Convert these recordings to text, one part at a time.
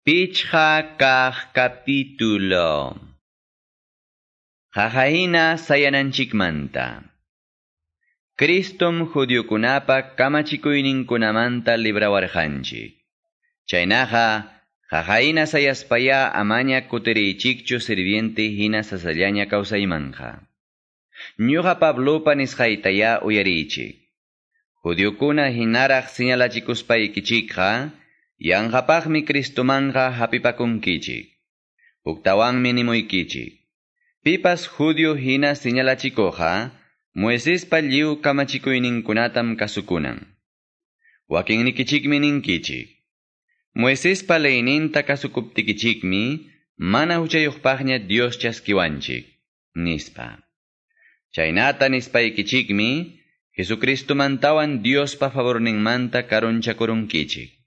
Pichha kah capítulo. Jajaina sayananchikmanta. Kristum judiokunapa kamachikuyninkunamanta librawarjanchik. Chaynaja, jajaina sayaspaya amaña kuterichikchu sirviente hina sasallaña kawsaymanja. Ñuqa Pablopa nisqaytaya uyarichik. Judiokuna hinaraq señalachikuspaykichikqa, Yanqapaqmi Cristumanga hapipakunkichik. Uktawanmi nimuykichik. Pipas judio hina señalachikoqa, Moisespa lliw kamachikuyninkunatam kasukunan. Wakinnikichikmi ninkichik. Moisespa leyninta kasukuptikichikmi, mana huchayuqpaqña Dios chaskiwanchik, nispa. Chaynata nispaykichikmi, Jesucristumantawan Diospa favorninmanta karunchakurunkichik.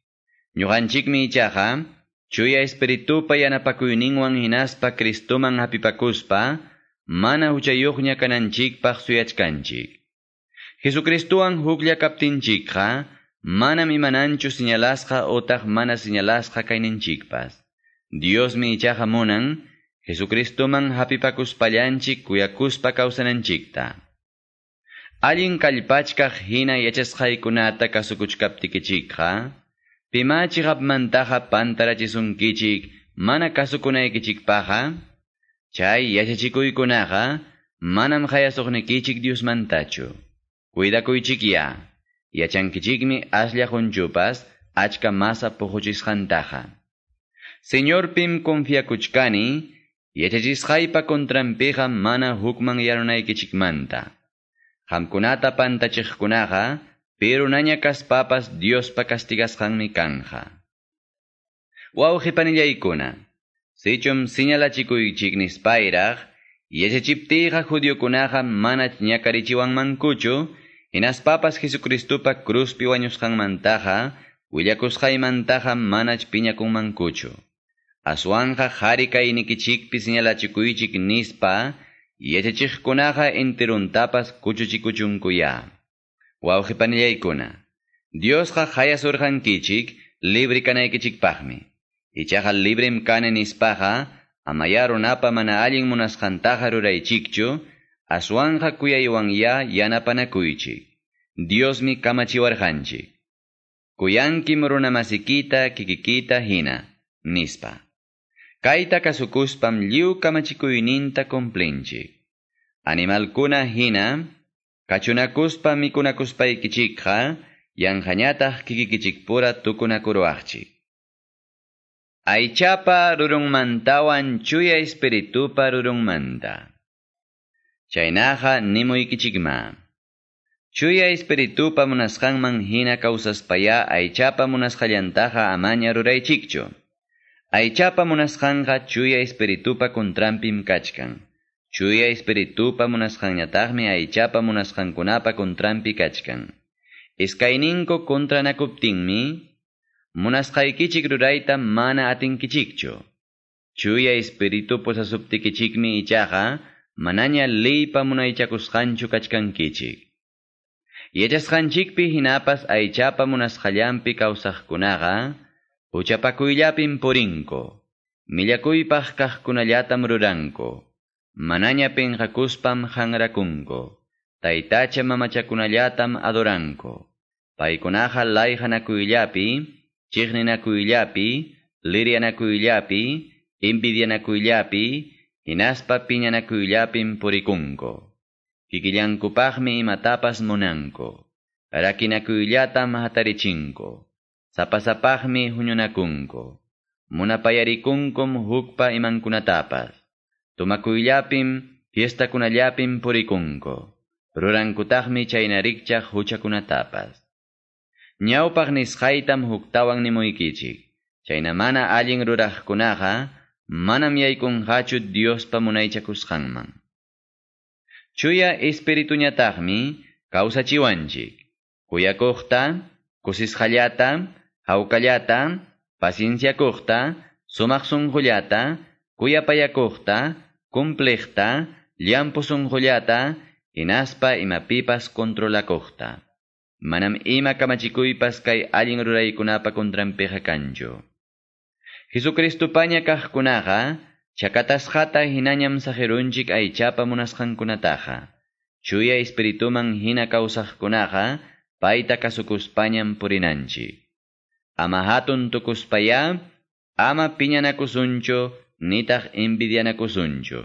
Ñuqanchikmi ichaqa, chuya espiritupa yanapakuyninwan hinaspa Kristuman hapipakuspa, mana huchayuqña kananchikpaq suyachkanchik. Jesucristuwan huklla kaptinchikqa, manam imananchu señalasqa otaq mana señalasqa kayninchikpas. Diosmi ichaqa munan, Jesucristuman hapipakuspallanchik kuyakuspa kawsananchikta. Allin kallpachkaq hina yachasqaykunata kasukuchkaptikichikqa, Pimachikapmantaqa pantarachisunkichik mana kasukunaykichikpaqa, chay yachachikuykunaqa manam qayasuqnikichik Diosmantachu. Cuidakuychikya, yachankichikmi aslla hunchupas achka masa puquchisqantaqa. Señorpim confiakuchkani, yachachisqaypa kontranpiqa mana hukman yarunaykichikmanta. Qamkunata pantachiqkunaqa, pero naña kaspapas Diospa castigasqanmi kanja. Wawqipanillaykuna, sichum señalachikuychik nispayraq, yachachiptiyqa judiokunaqa manach ñakarichiwanmankuchu, hinaspapas Jesucristupa cruzpi wañusqanmantaqa, willakusqaymantaqa manach piñakunmankuchu. Aswanqa qhari kaynikichikpi señalachikuychik nispa, yachachiqkunaqa enteruntapas kuchuchikuchunkuya. Wawqipanillaykuna, Diosqa hayasurqankichik libre kanaykichikpaqmi. Ichaqa librem kane nispaqa, amaya runapa mana allin munasqantaqa ruraychikchu, aswanqa kuyaywanya yanapanakuychik. Diosmi kamachiwarqanchik. Kuyankim runamasikita kikikita hina, nispa. Kayta kasukuspam lliw kamachikuyninta kumplinchik. Animalkuna hina, Kachunakuspa mikunakuspaykichikqa, yanqañataq kikikichikpura tukunakuruaqchik. Aychapa rurunmantawan chuya espiritupa rurunmanta. Chaynaqa nimuykichikma. Chuya espiritupa munasqanman hina kawsaspaya aychapa munasqallantaqa amaña ruraychikchu. Aychapa munasqanqa chuya espiritupa contrampim kachkan. Chuya espiritupa munasqanñataqmi aychapa munasqankunapa kontrampi kachkan. Iskayninko kontranakuptinmi, munasqaykichik rurayta mana atinkichikchu. Chuya espiritu posasuptikichikmi ichaqa, manaña leypa munaychakusqanchu kachkankichik. Yachasqanchikpi hinapas aychapa munasqallampi kawsaqkunaqa, huchapakuyllapim purinko, millakuypaq kaqkunallatam ruranko. Manaña penqakuspam hanrakunko. Taytacha mamachakunallatam adoranko. Paykunaqa layhanakuyllapi, chiqninakuyllapi, lirianakuyllapi, envidianakuyllapi, hinaspa piñanakuyllapim purikunko. Kikillankupaqmi imatapas munanko. Rakinakuyllatam hatarichinko. Sapasapaqmi huñunakunko. Munapayarikunkum hukpa imankunatapas. Tumakuyllapim, fiestakunallapim purikunko. Rurankutaqmi chaynarikchaq huchakunatapas. Ñawpaq nisqaytam huktawan nimuykichik. Chayna mana allin ruraqkunaqa, manam yaykunqachu Diospa munaychakusqanman. Chuya espirituñataqmi kawsachiwanchik. Kuyakuqta, kusisqallata, hawkallata, pacienciakuqta, sumaq sunqullata, kuyapayakuqta, cumpliqta, llampu sunqullata, hinaspa imapipas controlakuqta. Manam ima kamachikuypas kay allin ruraykunapa kontranpiqa kanchu. Jesucristupaña kaqkunaqa chakatasqata hinañam sajerunchik aychapa munasqankunataqa. Chuya espirituman hina kawsaqkunaqa payta kasukuspañam purinanchi. Ama hatun tukuspaya, ama piñanakusunchu, nitaq envidianakusunchu.